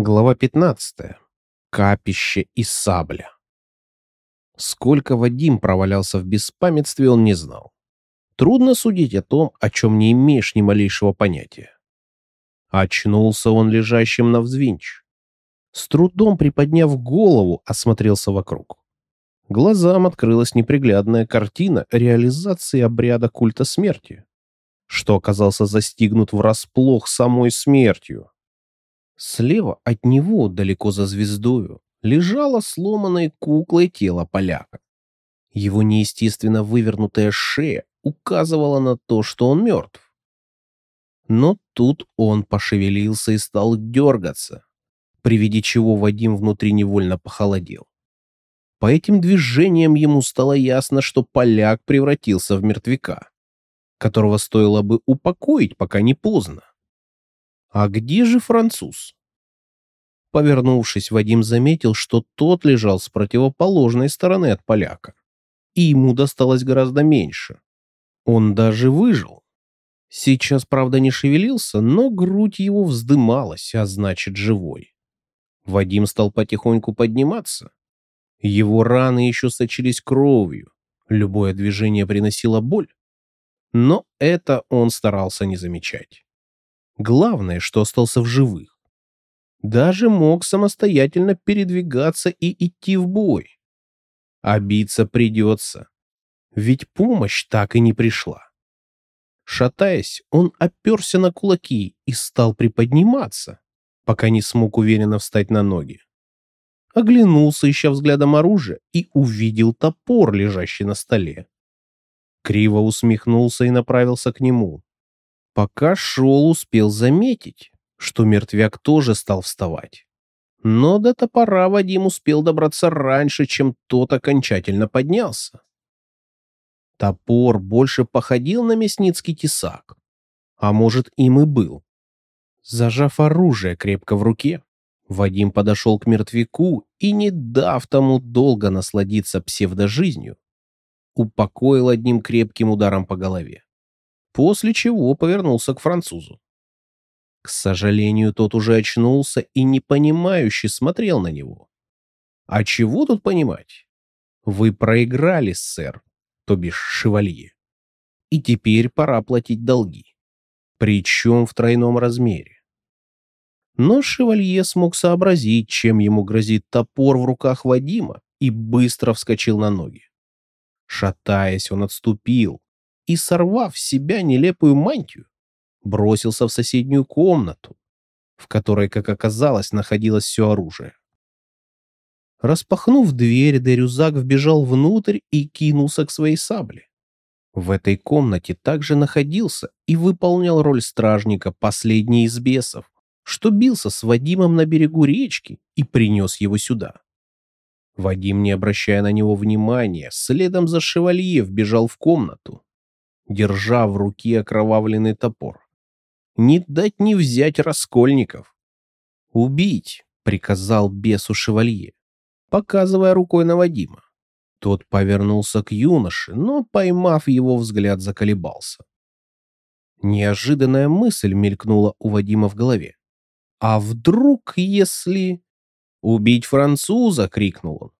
Глава 15. Капище и сабля. Сколько Вадим провалялся в беспамятстве, он не знал. Трудно судить о том, о чем не имеешь ни малейшего понятия. Очнулся он лежащим на взвинч. С трудом приподняв голову, осмотрелся вокруг. Глазам открылась неприглядная картина реализации обряда культа смерти, что оказался застигнут врасплох самой смертью. Слева от него, далеко за звездою, лежало сломанной куклой тело поляка. Его неестественно вывернутая шея указывала на то, что он мертв. Но тут он пошевелился и стал дергаться, при виде чего Вадим внутри невольно похолодел. По этим движениям ему стало ясно, что поляк превратился в мертвяка, которого стоило бы упокоить, пока не поздно. А где же француз? Повернувшись, Вадим заметил, что тот лежал с противоположной стороны от поляка, и ему досталось гораздо меньше. Он даже выжил. Сейчас, правда, не шевелился, но грудь его вздымалась, а значит, живой. Вадим стал потихоньку подниматься. Его раны еще сочились кровью, любое движение приносило боль. Но это он старался не замечать. Главное, что остался в живых. Даже мог самостоятельно передвигаться и идти в бой. А биться придется. Ведь помощь так и не пришла. Шатаясь, он оперся на кулаки и стал приподниматься, пока не смог уверенно встать на ноги. Оглянулся, ища взглядом оружия, и увидел топор, лежащий на столе. Криво усмехнулся и направился к нему. Пока шел, успел заметить, что мертвяк тоже стал вставать. Но до топора Вадим успел добраться раньше, чем тот окончательно поднялся. Топор больше походил на мясницкий тесак, а может им и был. Зажав оружие крепко в руке, Вадим подошел к мертвяку и, не дав тому долго насладиться псевдожизнью, упокоил одним крепким ударом по голове после чего повернулся к французу. К сожалению, тот уже очнулся и непонимающе смотрел на него. А чего тут понимать? Вы проиграли, сэр, то бишь шевалье. И теперь пора платить долги. Причем в тройном размере. Но шевалье смог сообразить, чем ему грозит топор в руках Вадима, и быстро вскочил на ноги. Шатаясь, он отступил, и, сорвав с себя нелепую мантию, бросился в соседнюю комнату, в которой, как оказалось, находилось все оружие. Распахнув дверь, Дерюзак вбежал внутрь и кинулся к своей сабле. В этой комнате также находился и выполнял роль стражника последний из бесов, что бился с Вадимом на берегу речки и принес его сюда. Вадим, не обращая на него внимания, следом за шевалье вбежал в комнату держа в руке окровавленный топор. Не дать не взять раскольников. «Убить!» — приказал бесу шевалье, показывая рукой на Вадима. Тот повернулся к юноше, но, поймав его взгляд, заколебался. Неожиданная мысль мелькнула у Вадима в голове. «А вдруг, если...» «Убить француза!» — крикнул он,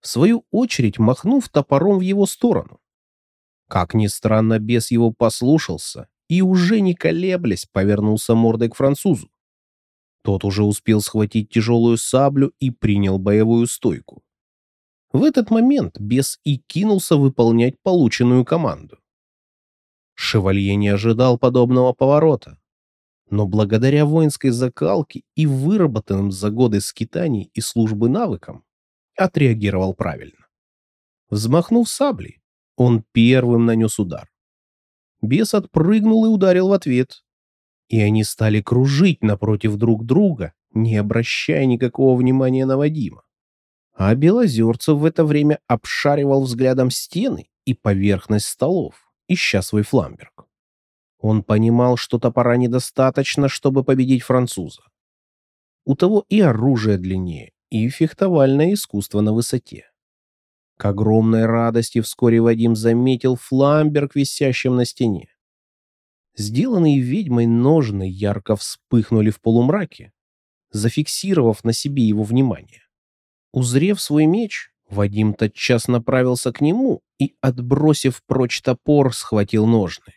в свою очередь махнув топором в его сторону. Как ни странно, бес его послушался и, уже не колеблясь, повернулся мордой к французу. Тот уже успел схватить тяжелую саблю и принял боевую стойку. В этот момент бес и кинулся выполнять полученную команду. Шевалье не ожидал подобного поворота, но благодаря воинской закалке и выработанным за годы скитаний и службы навыкам отреагировал правильно. Взмахнув саблей, он первым нанес удар. Бес отпрыгнул и ударил в ответ. И они стали кружить напротив друг друга, не обращая никакого внимания на Вадима. А Белозерцев в это время обшаривал взглядом стены и поверхность столов, ища свой фламберг. Он понимал, что топора недостаточно, чтобы победить француза. У того и оружие длиннее, и фехтовальное искусство на высоте. К огромной радости вскоре Вадим заметил фламберг, висящим на стене. Сделанные ведьмой ножны ярко вспыхнули в полумраке, зафиксировав на себе его внимание. Узрев свой меч, Вадим тотчас направился к нему и, отбросив прочь топор, схватил ножны.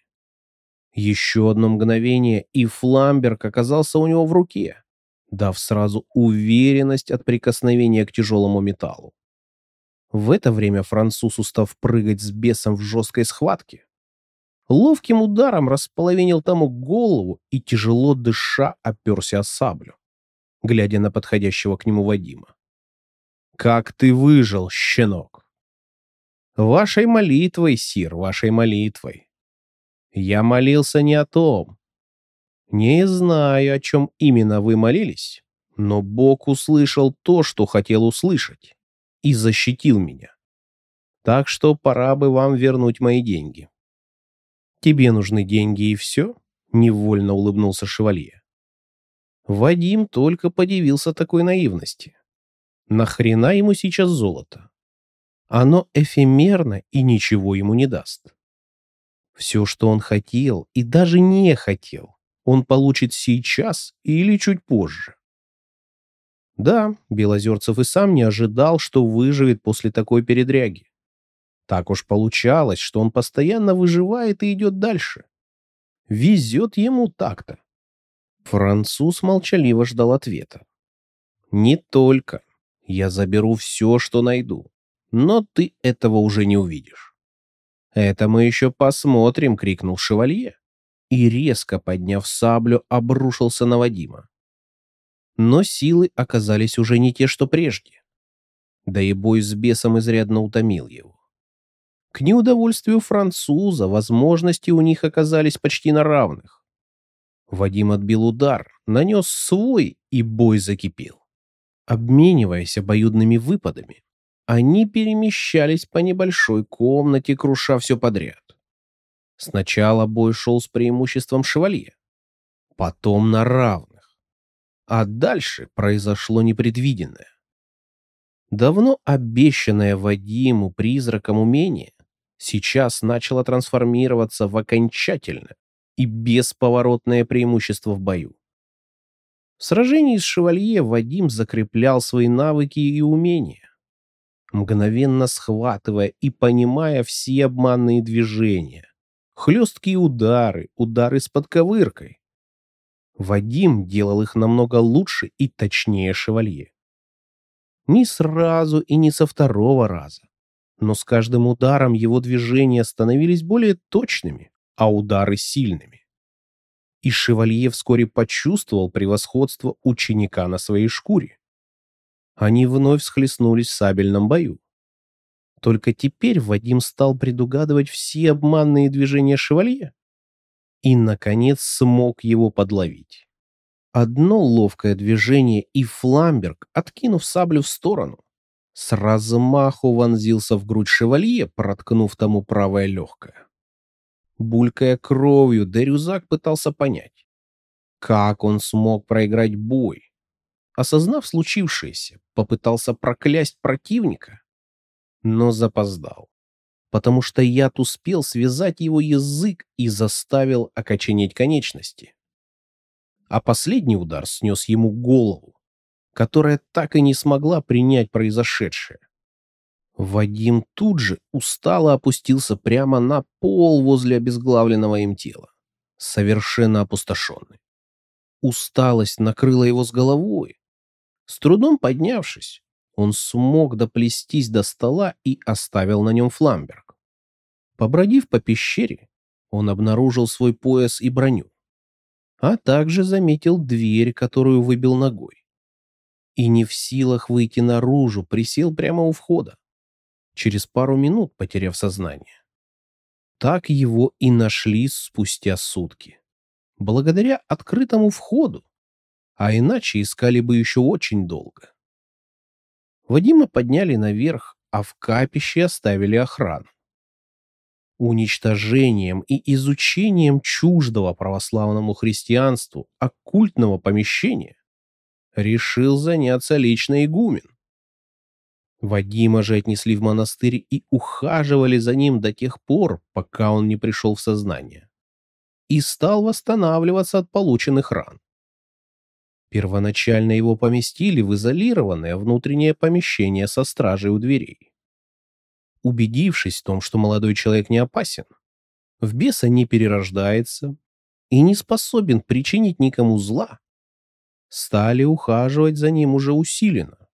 Еще одно мгновение, и Фламберг оказался у него в руке, дав сразу уверенность от прикосновения к тяжелому металлу. В это время француз, устав прыгать с бесом в жесткой схватке, ловким ударом располовинил тому голову и, тяжело дыша, оперся о саблю, глядя на подходящего к нему Вадима. «Как ты выжил, щенок!» «Вашей молитвой, сир, вашей молитвой!» «Я молился не о том. Не знаю, о чем именно вы молились, но Бог услышал то, что хотел услышать и защитил меня. Так что пора бы вам вернуть мои деньги. Тебе нужны деньги и все? Невольно улыбнулся шевалье. Вадим только подивился такой наивности. Нахрена ему сейчас золото? Оно эфемерно и ничего ему не даст. Все, что он хотел и даже не хотел, он получит сейчас или чуть позже. Да, Белозерцев и сам не ожидал, что выживет после такой передряги. Так уж получалось, что он постоянно выживает и идет дальше. Везет ему так-то. Француз молчаливо ждал ответа. «Не только. Я заберу все, что найду. Но ты этого уже не увидишь». «Это мы еще посмотрим», — крикнул шевалье. И, резко подняв саблю, обрушился на Вадима но силы оказались уже не те, что прежде. Да и бой с бесом изрядно утомил его. К неудовольствию француза возможности у них оказались почти на равных. Вадим отбил удар, нанес свой, и бой закипел. Обмениваясь обоюдными выпадами, они перемещались по небольшой комнате, круша все подряд. Сначала бой шел с преимуществом шевалье, потом на равных. А дальше произошло непредвиденное. Давно обещанное Вадиму призраком умение сейчас начало трансформироваться в окончательное и бесповоротное преимущество в бою. В сражении с шевалье Вадим закреплял свои навыки и умения, мгновенно схватывая и понимая все обманные движения, хлесткие удары, удары с подковыркой, Вадим делал их намного лучше и точнее шевалье. Не сразу и не со второго раза, но с каждым ударом его движения становились более точными, а удары сильными. И шевалье вскоре почувствовал превосходство ученика на своей шкуре. Они вновь схлестнулись в сабельном бою. Только теперь Вадим стал предугадывать все обманные движения шевалье и, наконец, смог его подловить. Одно ловкое движение, и Фламберг, откинув саблю в сторону, с размаху вонзился в грудь шевалье, проткнув тому правое легкое. Булькая кровью, Дерюзак пытался понять, как он смог проиграть бой. Осознав случившееся, попытался проклясть противника, но запоздал потому что яд успел связать его язык и заставил окоченеть конечности. А последний удар снес ему голову, которая так и не смогла принять произошедшее. Вадим тут же устало опустился прямо на пол возле обезглавленного им тела, совершенно опустошенный. Усталость накрыла его с головой. С трудом поднявшись, он смог доплестись до стола и оставил на нем фламбер. Побродив по пещере, он обнаружил свой пояс и броню, а также заметил дверь, которую выбил ногой. И не в силах выйти наружу, присел прямо у входа, через пару минут потеряв сознание. Так его и нашли спустя сутки. Благодаря открытому входу, а иначе искали бы еще очень долго. Вадима подняли наверх, а в капище оставили охрану уничтожением и изучением чуждого православному христианству оккультного помещения решил заняться лично игумен. Вадима же отнесли в монастырь и ухаживали за ним до тех пор, пока он не пришел в сознание и стал восстанавливаться от полученных ран. Первоначально его поместили в изолированное внутреннее помещение со стражей у дверей. Убедившись в том, что молодой человек не опасен, в беса не перерождается и не способен причинить никому зла, стали ухаживать за ним уже усиленно,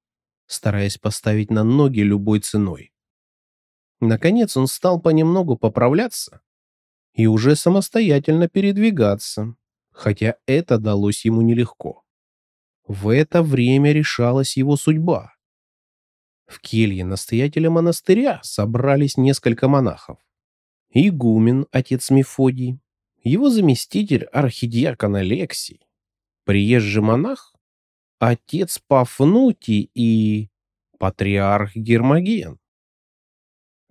стараясь поставить на ноги любой ценой. Наконец он стал понемногу поправляться и уже самостоятельно передвигаться, хотя это далось ему нелегко. В это время решалась его судьба. В келье настоятеля монастыря собрались несколько монахов. Игумен, отец Мефодий, его заместитель архидиакон Алексий, приезжий монах, отец Пафнутий и патриарх Гермоген.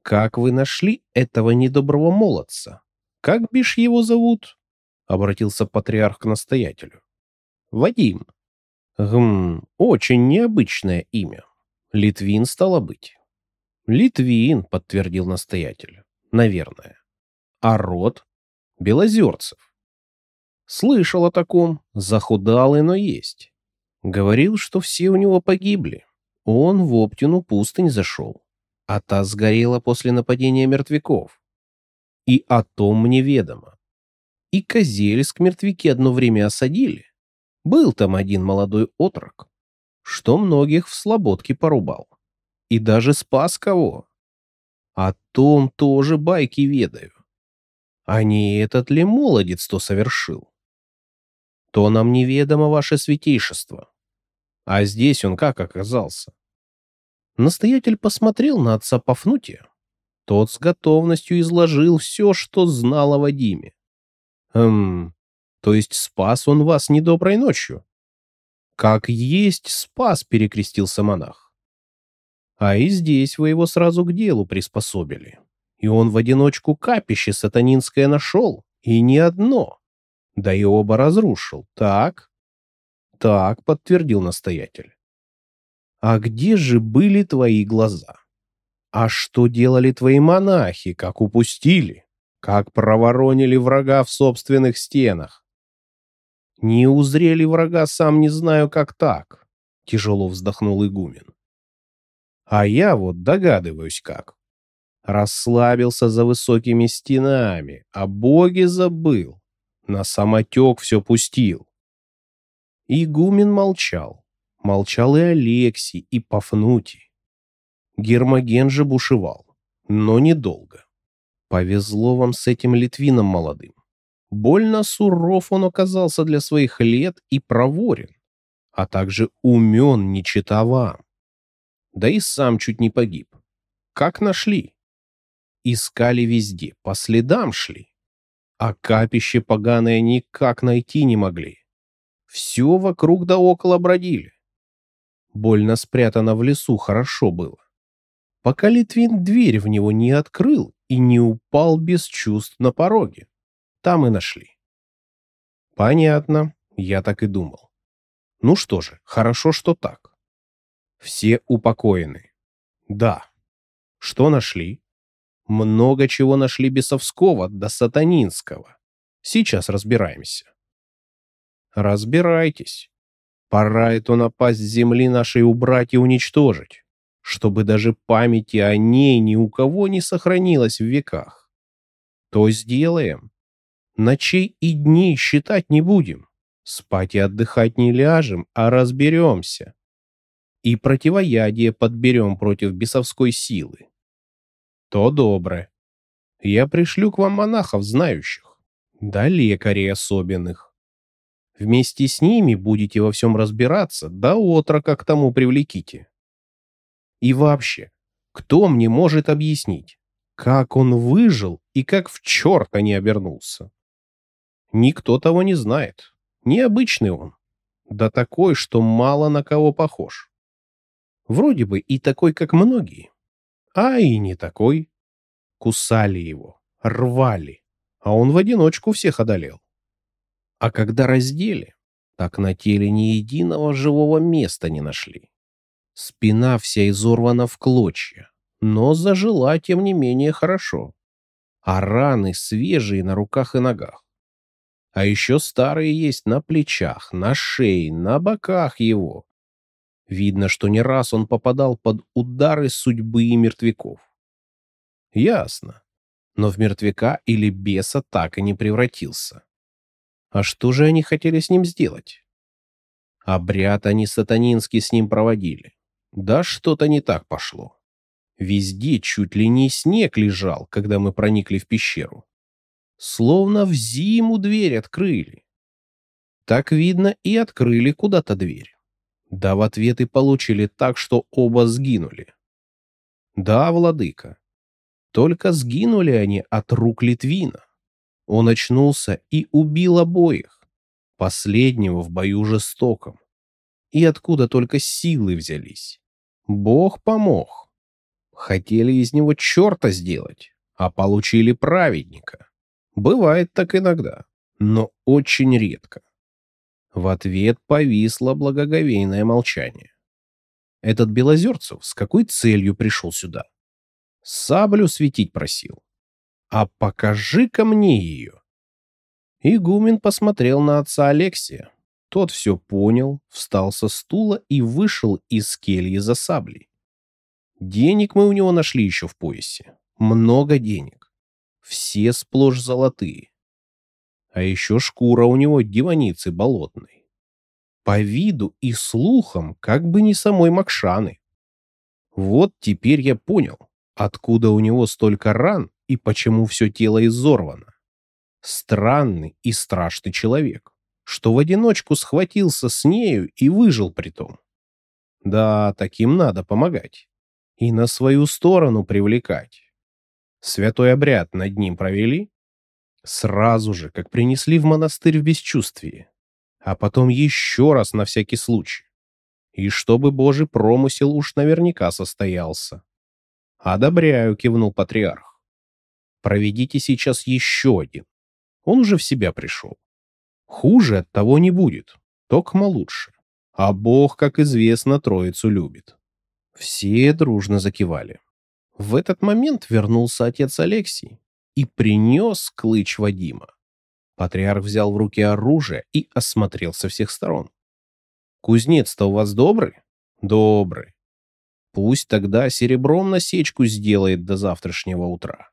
«Как вы нашли этого недоброго молодца? Как бишь его зовут?» — обратился патриарх к настоятелю. «Вадим». «Гм, очень необычное имя. Литвин стало быть». «Литвин», — подтвердил настоятель. «Наверное». «А род?» «Белозерцев». «Слышал о таком. Захудалый, но есть. Говорил, что все у него погибли. Он в Оптину пустынь зашел, а та сгорела после нападения мертвяков. И о том мне ведомо. И Козельск мертвяки одно время осадили. Был там один молодой отрок, что многих в слободке порубал. И даже спас кого. О том тоже байки ведаю. А не этот ли молодец то совершил? То нам неведомо ваше святейшество. А здесь он как оказался? Настоятель посмотрел на отца Пафнутия. Тот с готовностью изложил все, что знал о Вадиме. Эм, то есть спас он вас недоброй ночью? Как есть спас, перекрестился монах. А и здесь вы его сразу к делу приспособили. И он в одиночку капище сатанинское нашел, и не одно. Да и оба разрушил, так? Так, подтвердил настоятель. А где же были твои глаза? А что делали твои монахи, как упустили? Как проворонили врага в собственных стенах? Не узрели врага, сам не знаю, как так, тяжело вздохнул игумен. А я вот догадываюсь как. Расслабился за высокими стенами, а боги забыл. На самотек все пустил. Игумен молчал. Молчал и Алексий, и Пафнутий. Гермоген же бушевал, но недолго. Повезло вам с этим литвином молодым. Больно суров он оказался для своих лет и проворен, а также умен, не чита вам. Да и сам чуть не погиб. Как нашли? Искали везде, по следам шли. А капище поганое никак найти не могли. Все вокруг да около бродили. Больно спрятано в лесу хорошо было. Пока Литвин дверь в него не открыл и не упал без чувств на пороге. Там и нашли. Понятно, я так и думал. Ну что же, хорошо, что так. Все упокоены. Да. Что нашли? Много чего нашли бесовского до сатанинского. Сейчас разбираемся. Разбирайтесь. Пора эту напасть земли нашей убрать и уничтожить, чтобы даже памяти о ней ни у кого не сохранилось в веках. То сделаем. Ночей и дней считать не будем. Спать и отдыхать не ляжем, а разберемся. И противоядие подберем против бесовской силы. То доброе. Я пришлю к вам монахов знающих, да лекарей особенных. Вместе с ними будете во всем разбираться, да отрока к тому привлеките. И вообще, кто мне может объяснить, как он выжил и как в черта не обернулся? Никто того не знает. Необычный он. Да такой, что мало на кого похож. Вроде бы и такой, как многие. А и не такой. Кусали его, рвали, а он в одиночку всех одолел. А когда раздели, так на теле ни единого живого места не нашли. Спина вся изорвана в клочья, но зажила, тем не менее, хорошо. А раны свежие на руках и ногах. А еще старые есть на плечах, на шее, на боках его. Видно, что не раз он попадал под удары судьбы и мертвяков. Ясно. Но в мертвяка или беса так и не превратился. А что же они хотели с ним сделать? Обряд они сатанинский с ним проводили. Да что-то не так пошло. Везде чуть ли не снег лежал, когда мы проникли в пещеру. Словно в зиму дверь открыли. Так видно, и открыли куда-то дверь. Да в ответ и получили так, что оба сгинули. Да, владыка. Только сгинули они от рук Литвина. Он очнулся и убил обоих. Последнего в бою жестоком. И откуда только силы взялись. Бог помог. Хотели из него черта сделать, а получили праведника. Бывает так иногда, но очень редко. В ответ повисло благоговейное молчание. Этот Белозерцев с какой целью пришел сюда? Саблю светить просил. А покажи-ка мне ее. Игумен посмотрел на отца Алексия. Тот все понял, встал со стула и вышел из кельи за саблей. Денег мы у него нашли еще в поясе. Много денег. Все сплошь золотые. А еще шкура у него диваницы болотной. По виду и слухам, как бы не самой Макшаны. Вот теперь я понял, откуда у него столько ран и почему все тело изорвано. Странный и страшный человек, что в одиночку схватился с нею и выжил при том. Да, таким надо помогать. И на свою сторону привлекать. Святой обряд над ним провели? Сразу же, как принесли в монастырь в бесчувствии. А потом еще раз на всякий случай. И чтобы Божий промысел уж наверняка состоялся. «Одобряю», — кивнул патриарх. «Проведите сейчас еще один. Он уже в себя пришел. Хуже от того не будет, токмо лучше. А Бог, как известно, троицу любит». Все дружно закивали. В этот момент вернулся отец Алексий и принес клыч Вадима. Патриарх взял в руки оружие и осмотрел со всех сторон. «Кузнец-то у вас добрый?» «Добрый. Пусть тогда серебром насечку сделает до завтрашнего утра.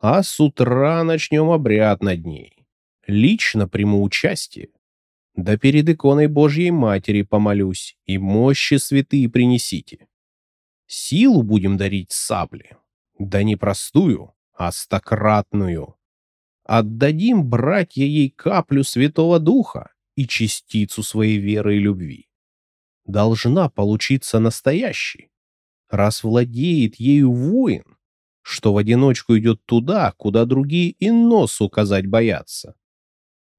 А с утра начнем обряд над ней. Лично приму участие. Да перед иконой Божьей Матери помолюсь, и мощи святые принесите. Силу будем дарить сабли. Да не простую, а стократную. Отдадим братья ей каплю Святого Духа и частицу своей веры и любви. Должна получиться настоящей, раз владеет ею воин, что в одиночку идет туда, куда другие и нос указать боятся.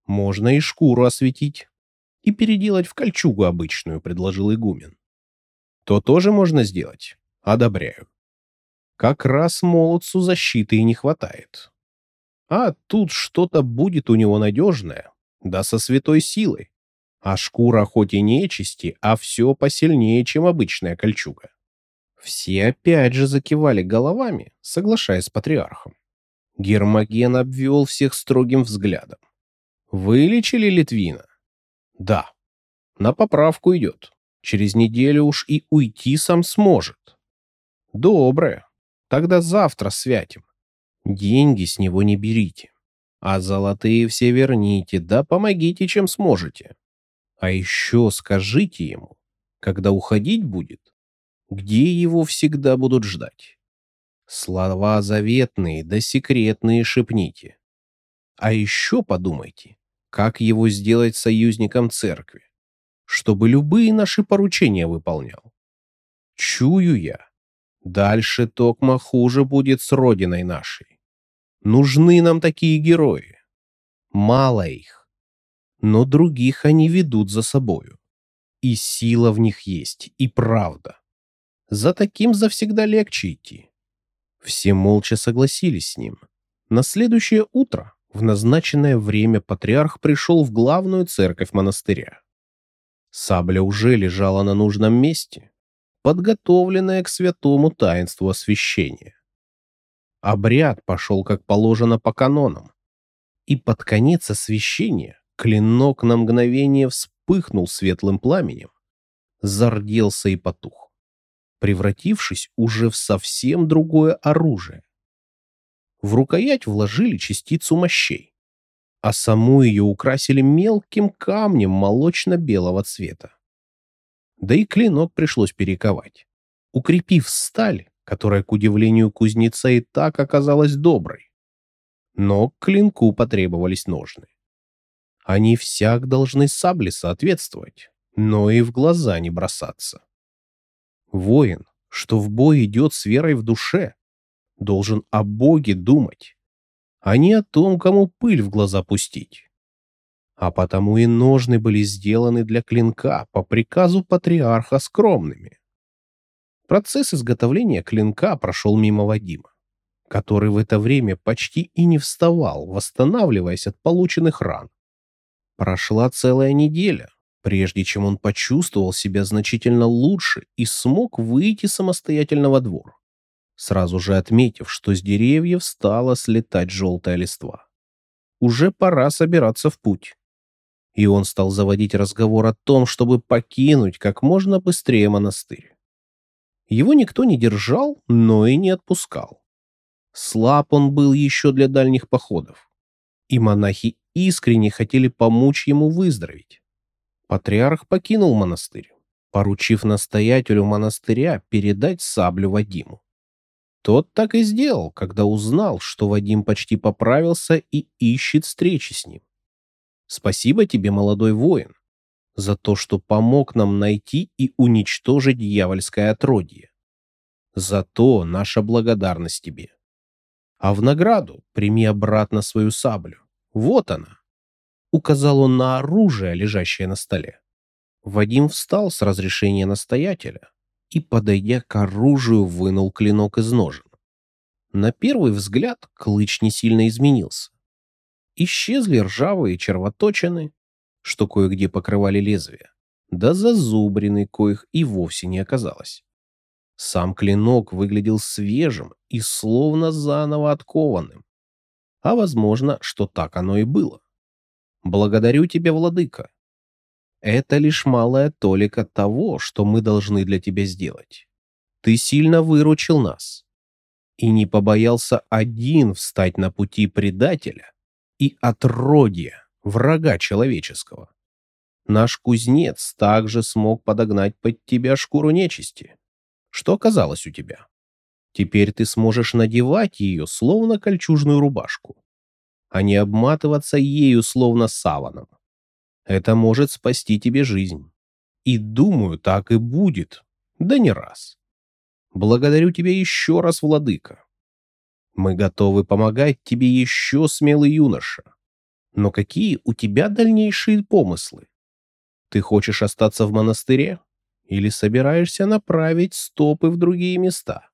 Можно и шкуру осветить и переделать в кольчугу обычную, предложил игумен. То тоже можно сделать. Одобряю. Как раз молодцу защиты и не хватает. А тут что-то будет у него надежное, да со святой силой. А шкура хоть и нечисти, а все посильнее, чем обычная кольчуга. Все опять же закивали головами, соглашаясь с патриархом. Гермоген обвел всех строгим взглядом. «Вылечили Литвина?» «Да. На поправку идет. Через неделю уж и уйти сам сможет». «Доброе. Тогда завтра святим. Деньги с него не берите. А золотые все верните, да помогите, чем сможете. А еще скажите ему, когда уходить будет, где его всегда будут ждать. Слова заветные да секретные шепните. А еще подумайте, как его сделать союзником церкви, чтобы любые наши поручения выполнял. Чую я, дальше токма хуже будет с родиной нашей. Нужны нам такие герои. Мало их, но других они ведут за собою. И сила в них есть, и правда. За таким завсегда легче идти. Все молча согласились с ним. На следующее утро, в назначенное время, патриарх пришел в главную церковь монастыря. Сабля уже лежала на нужном месте, подготовленная к святому таинству освящения. Обряд пошел как положено по канонам. И под конец освещения клинок на мгновение вспыхнул светлым пламенем, зарделся и потух, превратившись уже в совсем другое оружие. В рукоять вложили частицу мощей, а саму ее украсили мелким камнем молочно-белого цвета. Да и клинок пришлось перековать, укрепив сталь, которая, к удивлению кузнеца, и так оказалась доброй. Но к клинку потребовались ножны. Они всяк должны сабле соответствовать, но и в глаза не бросаться. Воин, что в бой идет с верой в душе, должен о Боге думать, а не о том, кому пыль в глаза пустить. А потому и ножны были сделаны для клинка по приказу патриарха скромными. Процесс изготовления клинка прошел мимо Вадима, который в это время почти и не вставал, восстанавливаясь от полученных ран. Прошла целая неделя, прежде чем он почувствовал себя значительно лучше и смог выйти самостоятельно во двор, сразу же отметив, что с деревьев стала слетать желтая листва. Уже пора собираться в путь. И он стал заводить разговор о том, чтобы покинуть как можно быстрее монастырь. Его никто не держал, но и не отпускал. Слаб он был еще для дальних походов. И монахи искренне хотели помочь ему выздороветь. Патриарх покинул монастырь, поручив настоятелю монастыря передать саблю Вадиму. Тот так и сделал, когда узнал, что Вадим почти поправился и ищет встречи с ним. Спасибо тебе, молодой воин, за то, что помог нам найти и уничтожить дьявольское отродье. За то наша благодарность тебе. А в награду прими обратно свою саблю. Вот она. Указал он на оружие, лежащее на столе. Вадим встал с разрешения настоятеля и, подойдя к оружию, вынул клинок из ножен. На первый взгляд клыч не сильно изменился. Исчезли ржавые червоточины, что кое-где покрывали лезвие, да зазубрины, коих и вовсе не оказалось. Сам клинок выглядел свежим и словно заново откованным а возможно, что так оно и было. Благодарю тебя, владыка. Это лишь малая толика того, что мы должны для тебя сделать. Ты сильно выручил нас и не побоялся один встать на пути предателя и отродья, врага человеческого. Наш кузнец также смог подогнать под тебя шкуру нечисти. Что оказалось у тебя? Теперь ты сможешь надевать ее, словно кольчужную рубашку, а не обматываться ею, словно саваном. Это может спасти тебе жизнь. И думаю, так и будет. Да не раз. Благодарю тебя еще раз, владыка. Мы готовы помогать тебе еще, смелый юноша. Но какие у тебя дальнейшие помыслы? Ты хочешь остаться в монастыре? Или собираешься направить стопы в другие места?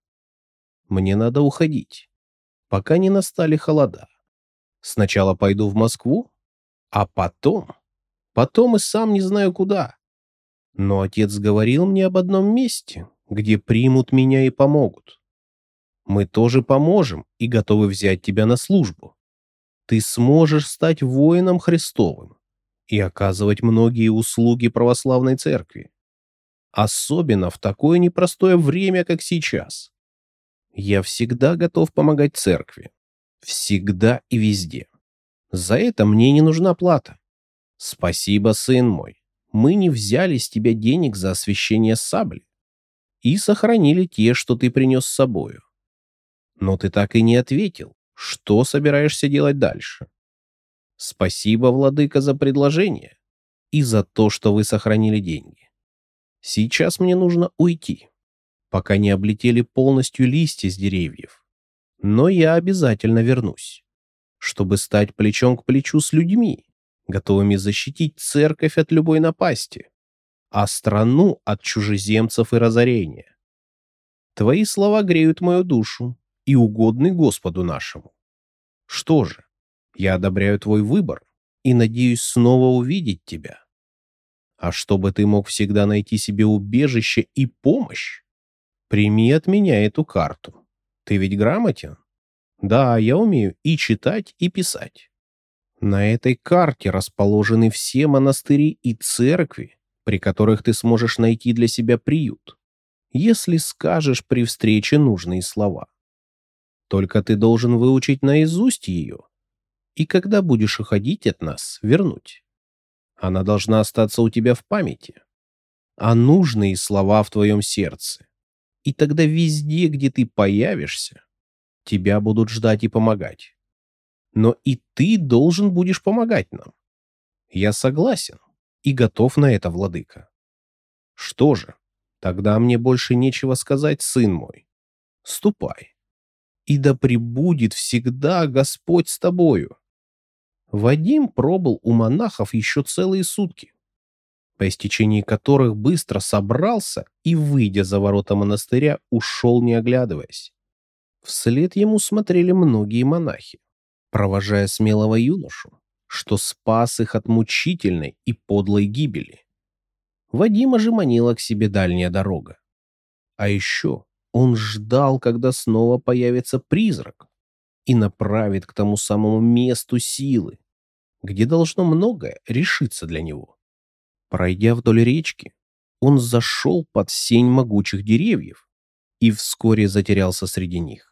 Мне надо уходить, пока не настали холода. Сначала пойду в Москву, а потом... Потом и сам не знаю куда. Но отец говорил мне об одном месте, где примут меня и помогут. Мы тоже поможем и готовы взять тебя на службу. Ты сможешь стать воином Христовым и оказывать многие услуги православной церкви. Особенно в такое непростое время, как сейчас. Я всегда готов помогать церкви. Всегда и везде. За это мне не нужна плата. Спасибо, сын мой. Мы не взяли с тебя денег за освещение сабли и сохранили те, что ты принес с собою. Но ты так и не ответил, что собираешься делать дальше. Спасибо, владыка, за предложение и за то, что вы сохранили деньги. Сейчас мне нужно уйти пока не облетели полностью листья с деревьев. Но я обязательно вернусь, чтобы стать плечом к плечу с людьми, готовыми защитить церковь от любой напасти, а страну от чужеземцев и разорения. Твои слова греют мою душу и угодны Господу нашему. Что же, я одобряю твой выбор и надеюсь снова увидеть тебя. А чтобы ты мог всегда найти себе убежище и помощь, Прими от меня эту карту. Ты ведь грамотен? Да, я умею и читать, и писать. На этой карте расположены все монастыри и церкви, при которых ты сможешь найти для себя приют, если скажешь при встрече нужные слова. Только ты должен выучить наизусть ее, и когда будешь уходить от нас, вернуть. Она должна остаться у тебя в памяти, а нужные слова в твоем сердце. И тогда везде, где ты появишься, тебя будут ждать и помогать но и ты должен будешь помогать нам. Я согласен и готов на это, владыка. Что же, тогда мне больше нечего сказать, сын мой. Ступай. И да пребудет всегда Господь с тобою. Вадим пробыл у монахов еще целые сутки, по истечении которых быстро собрался и, выйдя за ворота монастыря, ушел, не оглядываясь. Вслед ему смотрели многие монахи провожая смелого юношу, что спас их от мучительной и подлой гибели. Вадима же манила к себе дальняя дорога. А еще он ждал, когда снова появится призрак и направит к тому самому месту силы, где должно многое решиться для него. Пройдя вдоль речки, он зашел под сень могучих деревьев и вскоре затерялся среди них.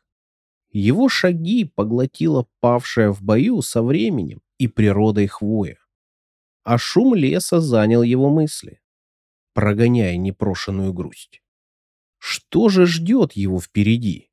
Его шаги поглотила павшая в бою со временем и природой хвоя. А шум леса занял его мысли, прогоняя непрошенную грусть. Что же ждет его впереди?